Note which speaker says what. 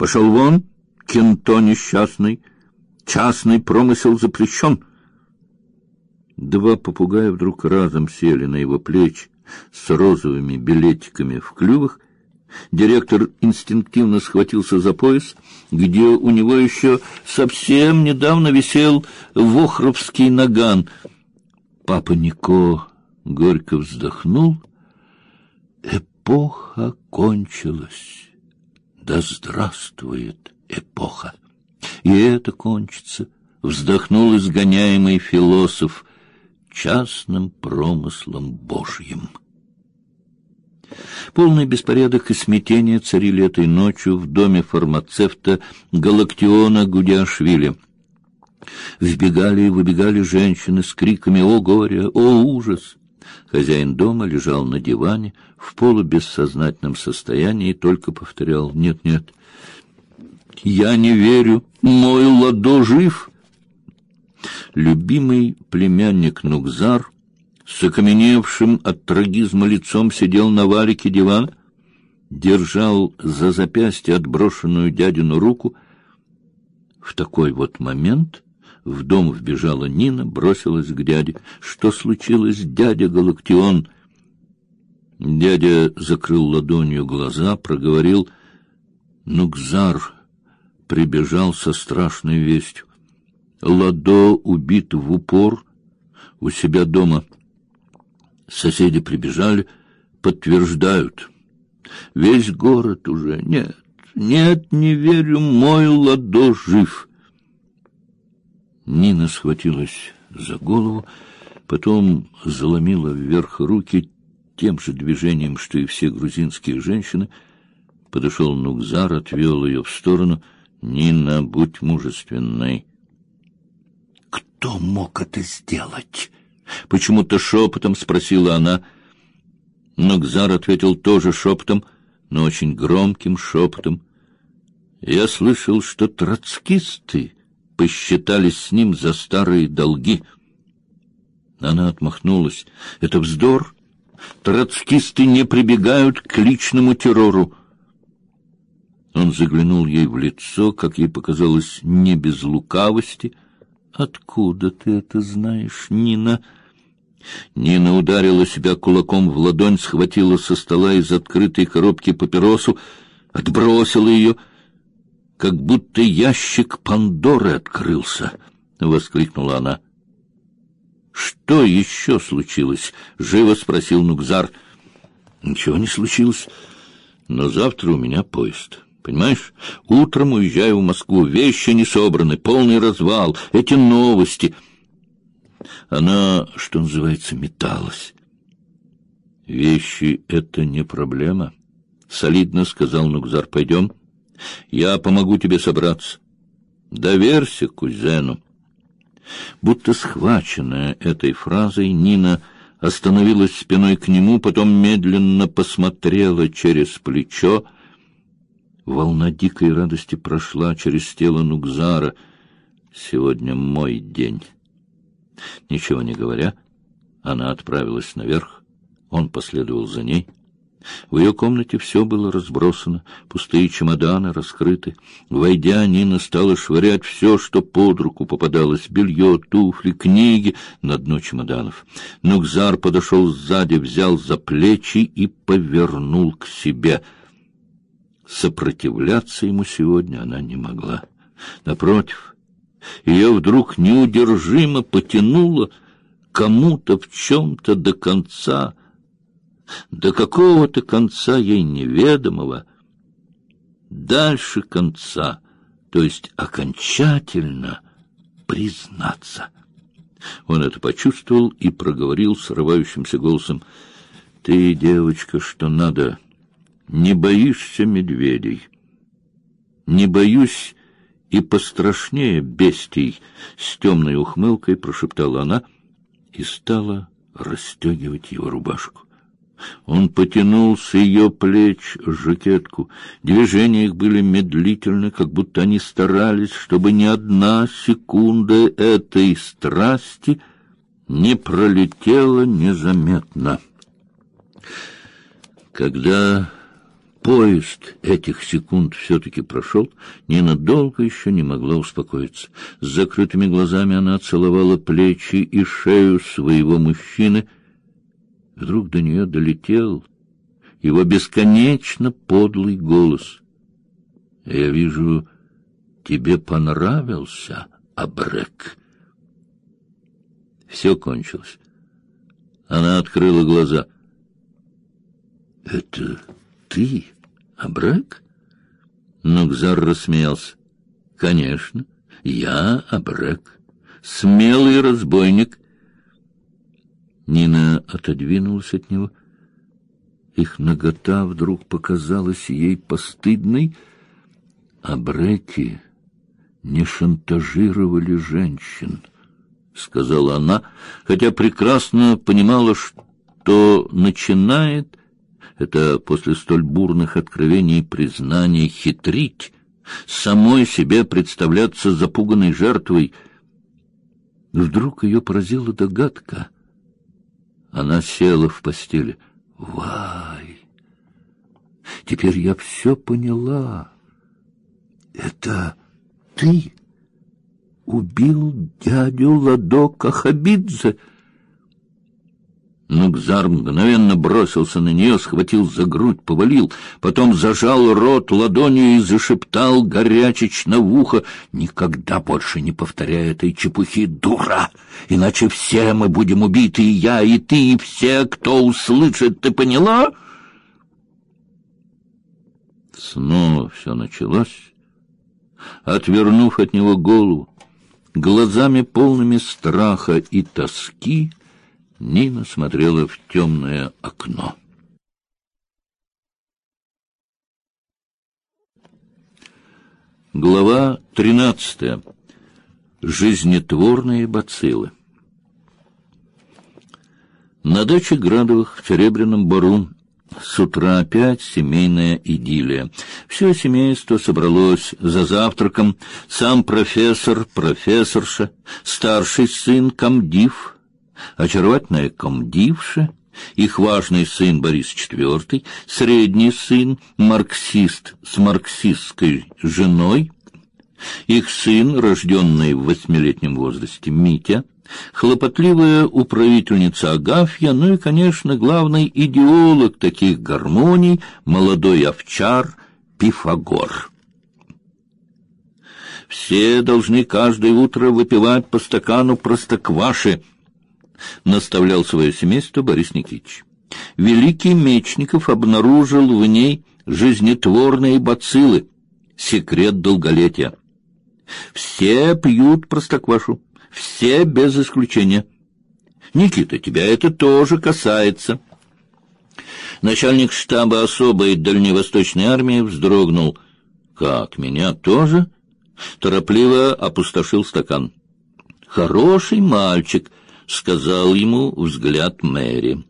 Speaker 1: Пошел вон, кенто несчастный. Частный промысел запрещен. Два попугая вдруг разом сели на его плечи с розовыми билетиками в клювах. Директор инстинктивно схватился за пояс, где у него еще совсем недавно висел вохровский наган. Папа Нико горько вздохнул. Эпоха кончилась. Да здравствует эпоха! И это кончится, вздохнул изгоняемый философ частным промыслом Божьим. Полный беспорядок и смятение царили этой ночью в доме фармацевта Галактиона Гудяшвили. Вбегали и выбегали женщины с криками «О горе! О ужас!». Хозяин дома лежал на диване в полубессознательном состоянии и только повторял «Нет, нет, я не верю, мой ладо жив!» Любимый племянник Нукзар с окаменевшим от трагизма лицом сидел на валике дивана, держал за запястье отброшенную дядину руку. В такой вот момент в дом вбежала Нина, бросилась к дяде. Что случилось, дядя Галактион? Дядя закрыл ладонью глаза, проговорил: "Нукзар прибежал со страшной вестью. Ладо убит в упор у себя дома. Соседи прибежали, подтверждают. Весь город уже нет, нет, не верю, мой Ладо жив. Нина схватилась за голову, потом заломила вверх руки тем же движением, что и все грузинские женщины. Подошел Нукзар, отвел ее в сторону. Нина, будь мужественной. Кто мог это сделать? Почему-то шепотом спросила она. Но Гзар ответил тоже шепотом, но очень громким шепотом. Я слышал, что троцкисты посчитались с ним за старые долги. Она отмахнулась. Это вздор. Троцкисты не прибегают к личному террору. Он заглянул ей в лицо, как ей показалось, не без лукавости — Откуда ты это знаешь, Нина? Нина ударила себя кулаком в ладонь, схватила со стола из открытой коробки папиросу, отбросила ее, как будто ящик Пандоры открылся, воскликнула она. Что еще случилось? живо спросил Нукзар. Ничего не случилось, но завтра у меня поезд. Понимаешь, утром уезжаю в Москву, вещи не собраны, полный развал, эти новости. Она, что называется, металась. Вещи — это не проблема, — солидно сказал Нукзар. Пойдем, я помогу тебе собраться. Доверься кузену. Будто схваченная этой фразой, Нина остановилась спиной к нему, потом медленно посмотрела через плечо, — Волна дикой радости прошла через тело Нукзара. Сегодня мой день. Ничего не говоря, она отправилась наверх. Он последовал за ней. В ее комнате все было разбросано, пустые чемоданы раскрыты. Войдя, Нина стала швырять все, что под руку попадалось: белье, туфли, книги на дно чемоданов. Нукзар подошел сзади, взял за плечи и повернул к себе — Сопротивляться ему сегодня она не могла. Напротив, ее вдруг неудержимо потянуло кому-то в чем-то до конца, до какого-то конца ей неведомого, дальше конца, то есть окончательно признаться. Он это почувствовал и проговорил срывающимся голосом: "Ты, девочка, что надо?" Не боишься медведей? Не боюсь и пострашнее бестий, с темной ухмылкой прошептала она и стала расстегивать его рубашку. Он потянул с ее плеч жакетку. Движения их были медлительны, как будто они старались, чтобы ни одна секунда этой страсти не пролетела незаметно. Когда поезд этих секунд все-таки прошел, Нина долго еще не могла успокоиться. С закрытыми глазами она целовала плечи и шею своего мужчины. Вдруг до нее долетел его бесконечно подлый голос. «Я вижу, тебе понравился Абрек». Все кончилось. Она открыла глаза. «Это ты, Абрек?» Нукзар рассмеялся. «Конечно, я Абрек, смелый разбойник». Нина отодвинулась от него. Их нагота вдруг показалась ей постыдной. Абреки не шантажировали женщин, — сказала она, хотя прекрасно понимала, что начинает это после столь бурных откровений и признаний хитрить, самой себе представляться запуганной жертвой. Вдруг ее поразила догадка. Она села в постели. «Вай! Теперь я все поняла. Это ты убил дядю Ладока Хабидзе?» Нукзар мгновенно бросился на нее, схватил за грудь, повалил, потом зажал рот ладонью и зашептал горячечно в ухо, «Никогда больше не повторяй этой чепухи, дура! Иначе все мы будем убиты, и я, и ты, и все, кто услышит, ты поняла?» Снова все началось. Отвернув от него голову, глазами полными страха и тоски, Нина смотрела в темное окно. Глава тринадцатая. Жизнетворные бациллы. На даче Градовых в Серебряном Бару с утра опять семейная идиллия. Все семейство собралось за завтраком. Сам профессор, профессорша, старший сын, комдив — очаровательная комдивша, их важный сын Борис IV, средний сын, марксист с марксистской женой, их сын, рожденный в восьмилетнем возрасте, Митя, хлопотливая управительница Агафья, ну и, конечно, главный идеолог таких гармоний, молодой овчар Пифагор. Все должны каждое утро выпивать по стакану простокваши, наставлял свое семейство Борис Никитич. Великий Мечников обнаружил в ней жизнетворные бациллы, секрет долголетия. Все пьют простоквашу, все без исключения. Никита, тебя это тоже касается. Начальник штаба особой дальневосточной армии вздрогнул. Как меня тоже? Торопливо опустошил стакан. Хороший мальчик, сказал ему взгляд Мэри.